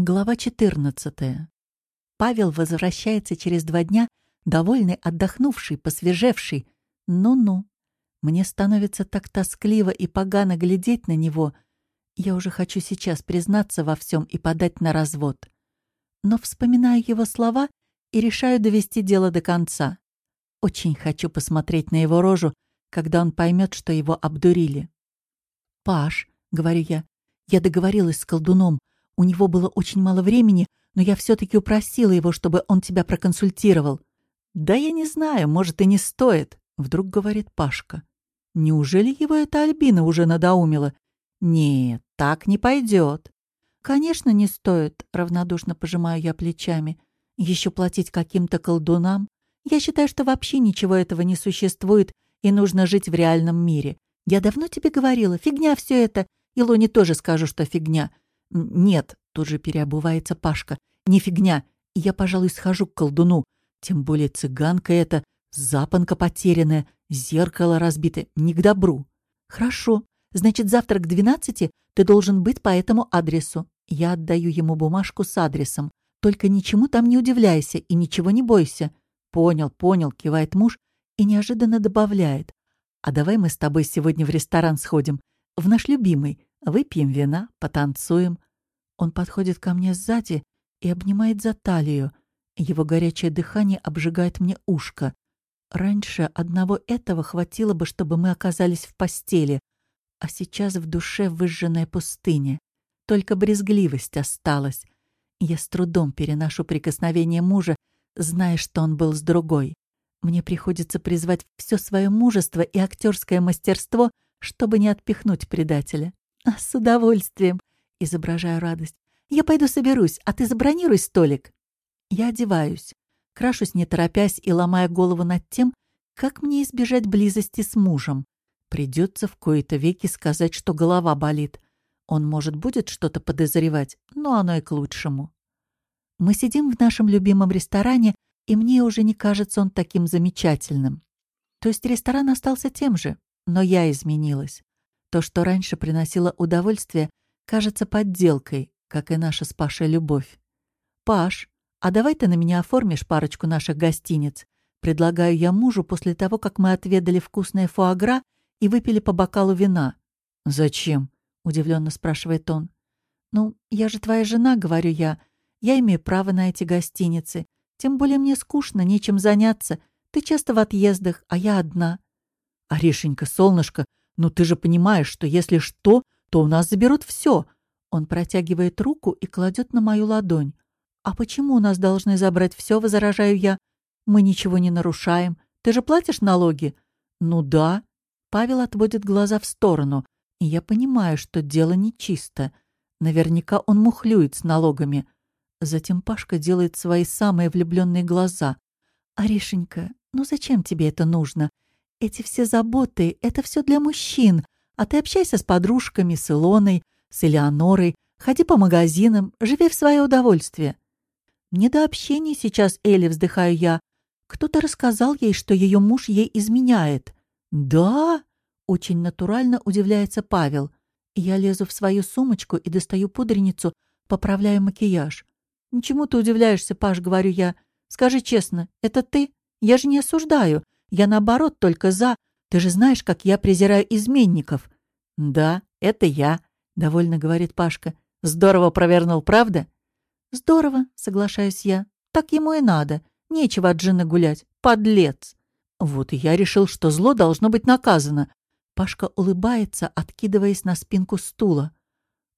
Глава 14. Павел возвращается через два дня, довольный, отдохнувший, посвежевший. Ну-ну. Мне становится так тоскливо и погано глядеть на него. Я уже хочу сейчас признаться во всем и подать на развод. Но вспоминаю его слова и решаю довести дело до конца. Очень хочу посмотреть на его рожу, когда он поймет, что его обдурили. «Паш», — говорю я, — «я договорилась с колдуном. У него было очень мало времени, но я все-таки упросила его, чтобы он тебя проконсультировал. «Да я не знаю, может, и не стоит», — вдруг говорит Пашка. «Неужели его эта Альбина уже надоумила?» «Нет, так не пойдет». «Конечно, не стоит», — равнодушно пожимаю я плечами. «Еще платить каким-то колдунам? Я считаю, что вообще ничего этого не существует, и нужно жить в реальном мире. Я давно тебе говорила, фигня все это. И Лоне тоже скажу, что фигня. «Нет», — тут же переобувается Пашка, — «не фигня. Я, пожалуй, схожу к колдуну. Тем более цыганка эта, запонка потерянная, зеркало разбитое, не к добру». «Хорошо. Значит, завтра к двенадцати ты должен быть по этому адресу. Я отдаю ему бумажку с адресом. Только ничему там не удивляйся и ничего не бойся». «Понял, понял», — кивает муж и неожиданно добавляет. «А давай мы с тобой сегодня в ресторан сходим, в наш любимый. Выпьем вина, потанцуем. Он подходит ко мне сзади и обнимает за талию. Его горячее дыхание обжигает мне ушко. Раньше одного этого хватило бы, чтобы мы оказались в постели, а сейчас в душе выжженная пустыня. Только брезгливость осталась. Я с трудом переношу прикосновение мужа, зная, что он был с другой. Мне приходится призвать все свое мужество и актерское мастерство, чтобы не отпихнуть предателя. «С удовольствием!» — изображаю радость. «Я пойду соберусь, а ты забронируй столик». Я одеваюсь, крашусь не торопясь и ломая голову над тем, как мне избежать близости с мужем. Придется в кои-то веки сказать, что голова болит. Он, может, будет что-то подозревать, но оно и к лучшему. Мы сидим в нашем любимом ресторане, и мне уже не кажется он таким замечательным. То есть ресторан остался тем же, но я изменилась. То, что раньше приносило удовольствие, кажется подделкой, как и наша с Пашей любовь. «Паш, а давай ты на меня оформишь парочку наших гостиниц?» Предлагаю я мужу после того, как мы отведали вкусное фуагра и выпили по бокалу вина. «Зачем?» — удивленно спрашивает он. «Ну, я же твоя жена», — говорю я. «Я имею право на эти гостиницы. Тем более мне скучно, нечем заняться. Ты часто в отъездах, а я одна». «Орешенька, солнышко, «Ну ты же понимаешь, что если что, то у нас заберут все!» Он протягивает руку и кладет на мою ладонь. «А почему у нас должны забрать все?» — возражаю я. «Мы ничего не нарушаем. Ты же платишь налоги?» «Ну да». Павел отводит глаза в сторону, и я понимаю, что дело нечисто. Наверняка он мухлюет с налогами. Затем Пашка делает свои самые влюбленные глаза. «Арешенька, ну зачем тебе это нужно? Эти все заботы — это все для мужчин, а ты общайся с подружками, с Илоной, с Элеонорой, ходи по магазинам, живи в свое удовольствие. Не до общения сейчас, Элли, вздыхаю я. Кто-то рассказал ей, что ее муж ей изменяет. Да? Очень натурально удивляется Павел. Я лезу в свою сумочку и достаю пудреницу, поправляю макияж. «Ничему ты удивляешься, Паш», — говорю я. «Скажи честно, это ты? Я же не осуждаю. Я, наоборот, только за. Ты же знаешь, как я презираю изменников». «Да, это я», — довольно говорит Пашка. «Здорово провернул, правда?» «Здорово», — соглашаюсь я. «Так ему и надо. Нечего от жены гулять. Подлец!» Вот и я решил, что зло должно быть наказано. Пашка улыбается, откидываясь на спинку стула.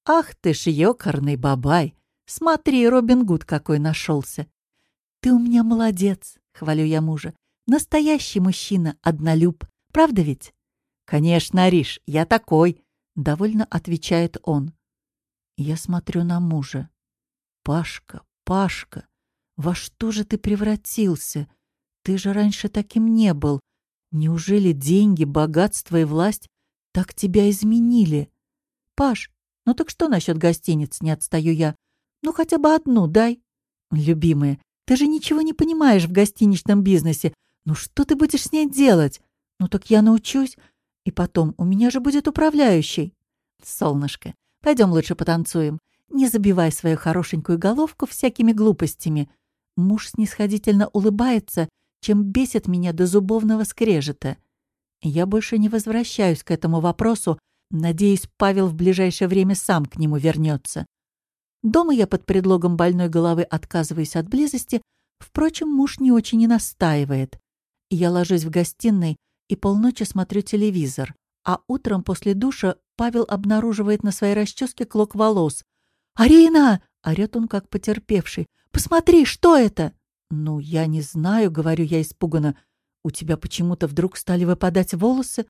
«Ах ты ж ёкарный бабай! Смотри, Робин Гуд какой нашелся!» «Ты у меня молодец!» — хвалю я мужа. Настоящий мужчина, однолюб. Правда ведь? Конечно, Ариш, я такой, довольно отвечает он. Я смотрю на мужа. Пашка, Пашка, во что же ты превратился? Ты же раньше таким не был. Неужели деньги, богатство и власть так тебя изменили? Паш, ну так что насчет гостиниц, не отстаю я. Ну хотя бы одну дай. Любимая, ты же ничего не понимаешь в гостиничном бизнесе. Ну что ты будешь с ней делать? Ну так я научусь. И потом, у меня же будет управляющий. Солнышко, пойдем лучше потанцуем. Не забивай свою хорошенькую головку всякими глупостями. Муж снисходительно улыбается, чем бесит меня до зубовного скрежета. Я больше не возвращаюсь к этому вопросу, надеюсь, Павел в ближайшее время сам к нему вернется. Дома я под предлогом больной головы отказываюсь от близости, впрочем, муж не очень и настаивает. Я ложусь в гостиной и полночи смотрю телевизор, а утром после душа Павел обнаруживает на своей расческе клок волос. «Арина!» — орёт он как потерпевший. «Посмотри, что это?» «Ну, я не знаю», — говорю я испуганно. «У тебя почему-то вдруг стали выпадать волосы?»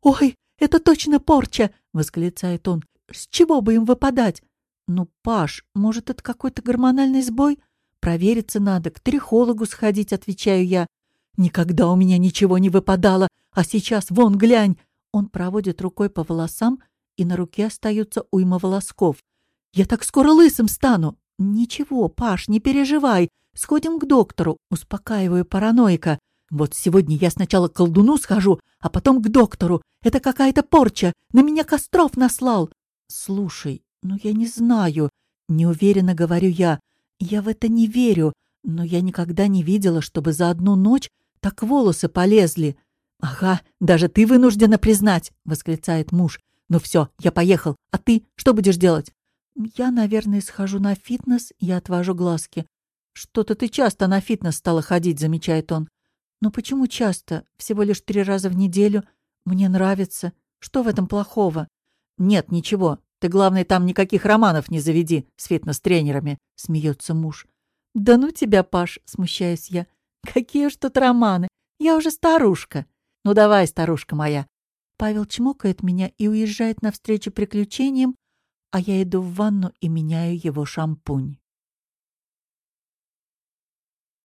«Ой, это точно порча!» — восклицает он. «С чего бы им выпадать?» «Ну, Паш, может, это какой-то гормональный сбой? Провериться надо, к трихологу сходить», — отвечаю я. «Никогда у меня ничего не выпадало, а сейчас вон глянь!» Он проводит рукой по волосам, и на руке остаются уйма волосков. «Я так скоро лысым стану!» «Ничего, Паш, не переживай. Сходим к доктору», — успокаиваю параноика. «Вот сегодня я сначала к колдуну схожу, а потом к доктору. Это какая-то порча. На меня Костров наслал». «Слушай, ну я не знаю», — неуверенно говорю я. «Я в это не верю, но я никогда не видела, чтобы за одну ночь так волосы полезли». «Ага, даже ты вынуждена признать», — восклицает муж. «Ну все, я поехал. А ты что будешь делать?» «Я, наверное, схожу на фитнес и отвожу глазки». «Что-то ты часто на фитнес стала ходить», — замечает он. «Ну почему часто? Всего лишь три раза в неделю. Мне нравится. Что в этом плохого?» «Нет, ничего. Ты, главное, там никаких романов не заведи с фитнес-тренерами», — смеется муж. «Да ну тебя, Паш», — смущаюсь я. «Какие уж тут романы? Я уже старушка». «Ну давай, старушка моя». Павел чмокает меня и уезжает навстречу приключениям, а я иду в ванну и меняю его шампунь.